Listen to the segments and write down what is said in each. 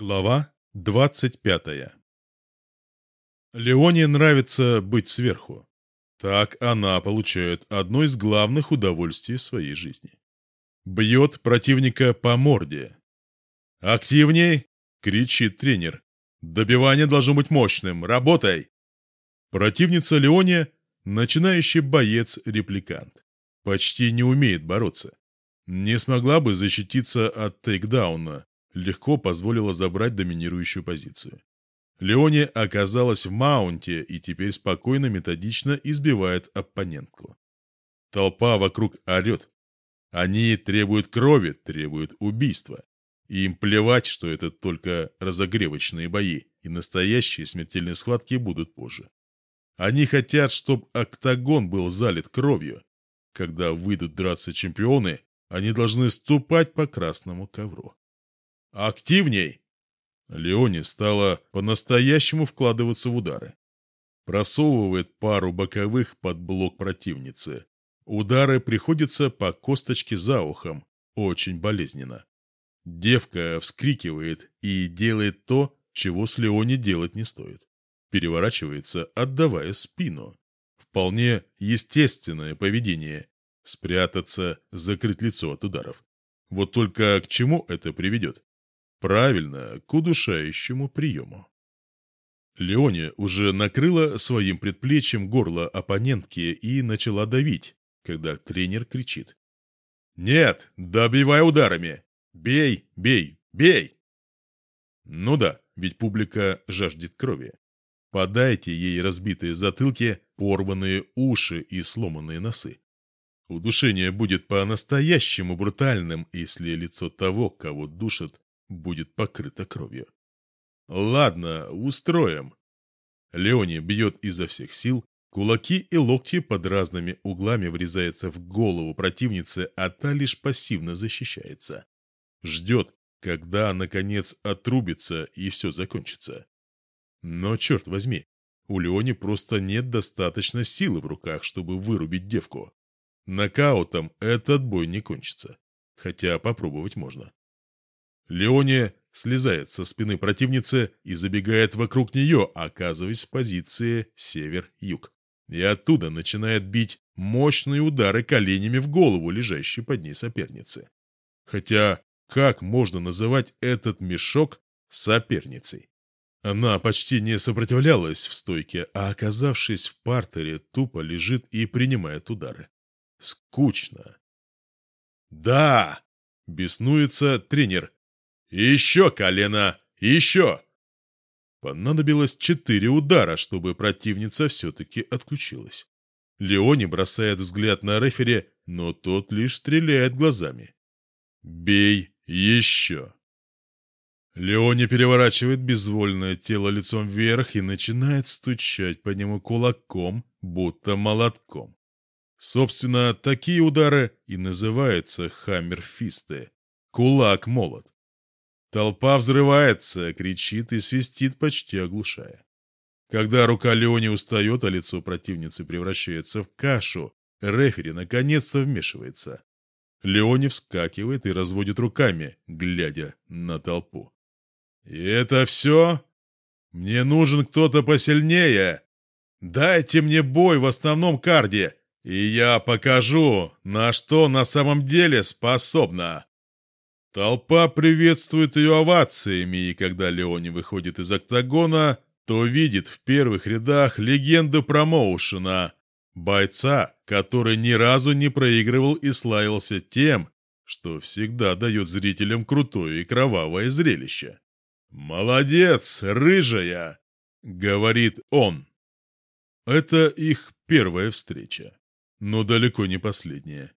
Глава 25 Леоне нравится быть сверху. Так она получает одно из главных удовольствий своей жизни. Бьет противника по морде. «Активней!» — кричит тренер. «Добивание должно быть мощным! Работай!» Противница Леоне — начинающий боец-репликант. Почти не умеет бороться. Не смогла бы защититься от тейкдауна, легко позволила забрать доминирующую позицию. Леоне оказалась в маунте и теперь спокойно, методично избивает оппонентку. Толпа вокруг орет. Они требуют крови, требуют убийства. И им плевать, что это только разогревочные бои, и настоящие смертельные схватки будут позже. Они хотят, чтобы октагон был залит кровью. Когда выйдут драться чемпионы, они должны ступать по красному ковру. Активней! Леоне стала по-настоящему вкладываться в удары. Просовывает пару боковых под блок противницы. Удары приходятся по косточке за ухом, очень болезненно. Девка вскрикивает и делает то, чего с Леоне делать не стоит. Переворачивается, отдавая спину. Вполне естественное поведение. Спрятаться, закрыть лицо от ударов. Вот только к чему это приведет? Правильно, к удушающему приему. Леоне уже накрыла своим предплечьем горло оппонентки и начала давить, когда тренер кричит. «Нет, добивай ударами! Бей, бей, бей!» Ну да, ведь публика жаждет крови. Подайте ей разбитые затылки, порванные уши и сломанные носы. Удушение будет по-настоящему брутальным, если лицо того, кого душат, будет покрыта кровью. Ладно, устроим. Леони бьет изо всех сил, кулаки и локти под разными углами врезаются в голову противницы, а та лишь пассивно защищается. Ждет, когда, наконец, отрубится и все закончится. Но, черт возьми, у Леони просто нет достаточно силы в руках, чтобы вырубить девку. Нокаутом этот бой не кончится, хотя попробовать можно. Леония слезает со спины противницы и забегает вокруг нее, оказываясь в позиции север-юг. И оттуда начинает бить мощные удары коленями в голову лежащей под ней соперницы. Хотя, как можно называть этот мешок соперницей? Она почти не сопротивлялась в стойке, а, оказавшись в партере, тупо лежит и принимает удары. Скучно. «Да!» — беснуется тренер, еще колено! Еще!» Понадобилось четыре удара, чтобы противница все-таки отключилась. Леони бросает взгляд на рефери, но тот лишь стреляет глазами. «Бей еще!» Леони переворачивает безвольное тело лицом вверх и начинает стучать по нему кулаком, будто молотком. Собственно, такие удары и называются хаммерфисты. Кулак-молот. Толпа взрывается, кричит и свистит, почти оглушая. Когда рука Леони устает, а лицо противницы превращается в кашу, рефери наконец-то вмешивается. Леони вскакивает и разводит руками, глядя на толпу. «И это все? Мне нужен кто-то посильнее. Дайте мне бой в основном карде, и я покажу, на что на самом деле способна». Толпа приветствует ее овациями, и когда Леони выходит из октагона, то видит в первых рядах легенду промоушена, бойца, который ни разу не проигрывал и славился тем, что всегда дает зрителям крутое и кровавое зрелище. «Молодец, рыжая!» — говорит он. Это их первая встреча, но далеко не последняя.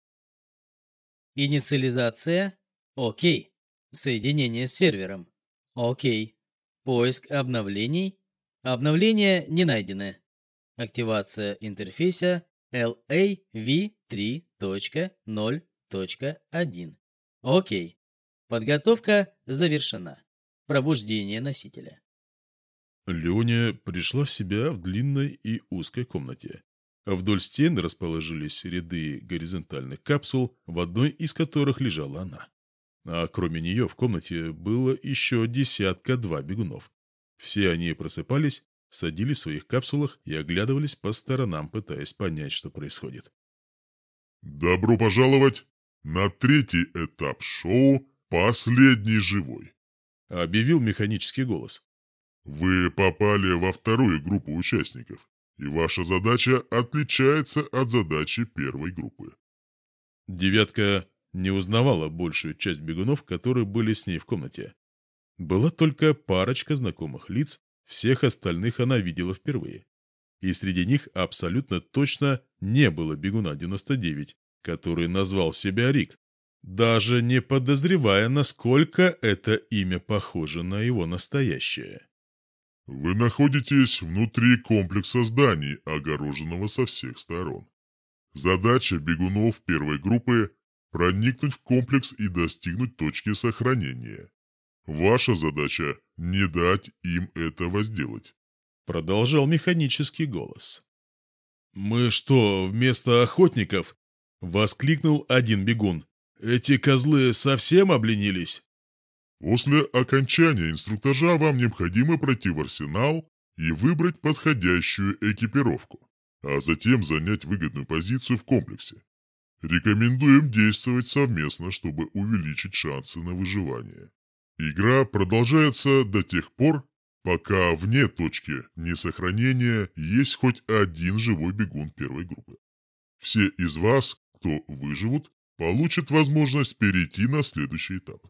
Инициализация Окей. Соединение с сервером. Окей. Поиск обновлений. Обновления не найдены. Активация интерфейса LAV3.0.1. Окей. Подготовка завершена. Пробуждение носителя. Леня пришла в себя в длинной и узкой комнате. Вдоль стен расположились ряды горизонтальных капсул, в одной из которых лежала она. А кроме нее в комнате было еще десятка-два бегунов. Все они просыпались, садились в своих капсулах и оглядывались по сторонам, пытаясь понять, что происходит. «Добро пожаловать на третий этап шоу «Последний живой», — объявил механический голос. «Вы попали во вторую группу участников, и ваша задача отличается от задачи первой группы». «Девятка» не узнавала большую часть бегунов, которые были с ней в комнате. Была только парочка знакомых лиц, всех остальных она видела впервые. И среди них абсолютно точно не было бегуна 99, который назвал себя Рик, даже не подозревая, насколько это имя похоже на его настоящее. Вы находитесь внутри комплекса зданий, огороженного со всех сторон. Задача бегунов первой группы проникнуть в комплекс и достигнуть точки сохранения. Ваша задача – не дать им этого сделать. Продолжал механический голос. «Мы что, вместо охотников?» – воскликнул один бегун. «Эти козлы совсем обленились?» После окончания инструктажа вам необходимо пройти в арсенал и выбрать подходящую экипировку, а затем занять выгодную позицию в комплексе. Рекомендуем действовать совместно, чтобы увеличить шансы на выживание. Игра продолжается до тех пор, пока вне точки несохранения есть хоть один живой бегун первой группы. Все из вас, кто выживут, получат возможность перейти на следующий этап.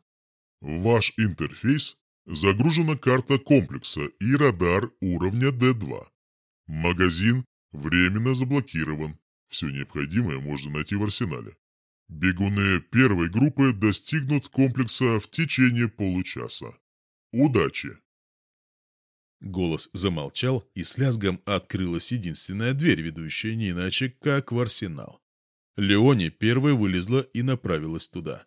В ваш интерфейс загружена карта комплекса и радар уровня D2. Магазин временно заблокирован, все необходимое можно найти в арсенале. Бегуны первой группы достигнут комплекса в течение получаса. Удачи! Голос замолчал, и с лязгом открылась единственная дверь, ведущая не иначе, как в арсенал. Леони первой вылезла и направилась туда.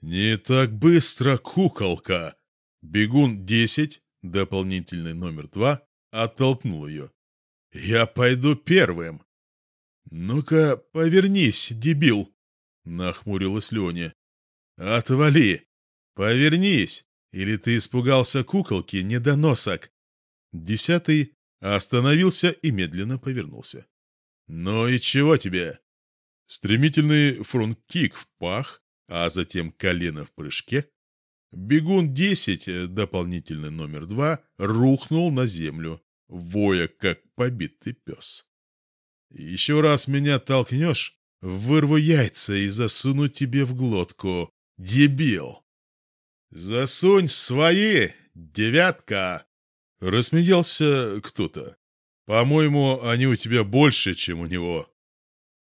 «Не так быстро, куколка!» Бегун 10, дополнительный номер 2, оттолкнул ее. «Я пойду первым!» «Ну-ка, повернись, дебил!» — нахмурилась Леня. «Отвали! Повернись! Или ты испугался куколки, недоносок?» Десятый остановился и медленно повернулся. «Ну и чего тебе?» Стремительный фронт-кик в пах, а затем колено в прыжке. Бегун 10, дополнительный номер 2, рухнул на землю, воя как побитый пес. Еще раз меня толкнешь, вырву яйца и засуну тебе в глотку. Дебил! Засунь свои, девятка! Рассмеялся кто-то. По-моему, они у тебя больше, чем у него.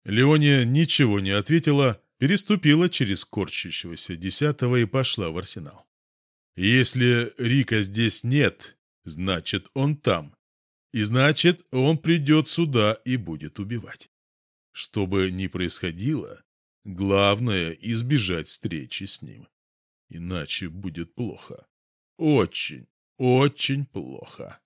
Леония ничего не ответила, переступила через корчащегося десятого и пошла в арсенал. Если Рика здесь нет, значит, он там. И значит, он придет сюда и будет убивать. Что бы ни происходило, главное — избежать встречи с ним. Иначе будет плохо. Очень, очень плохо.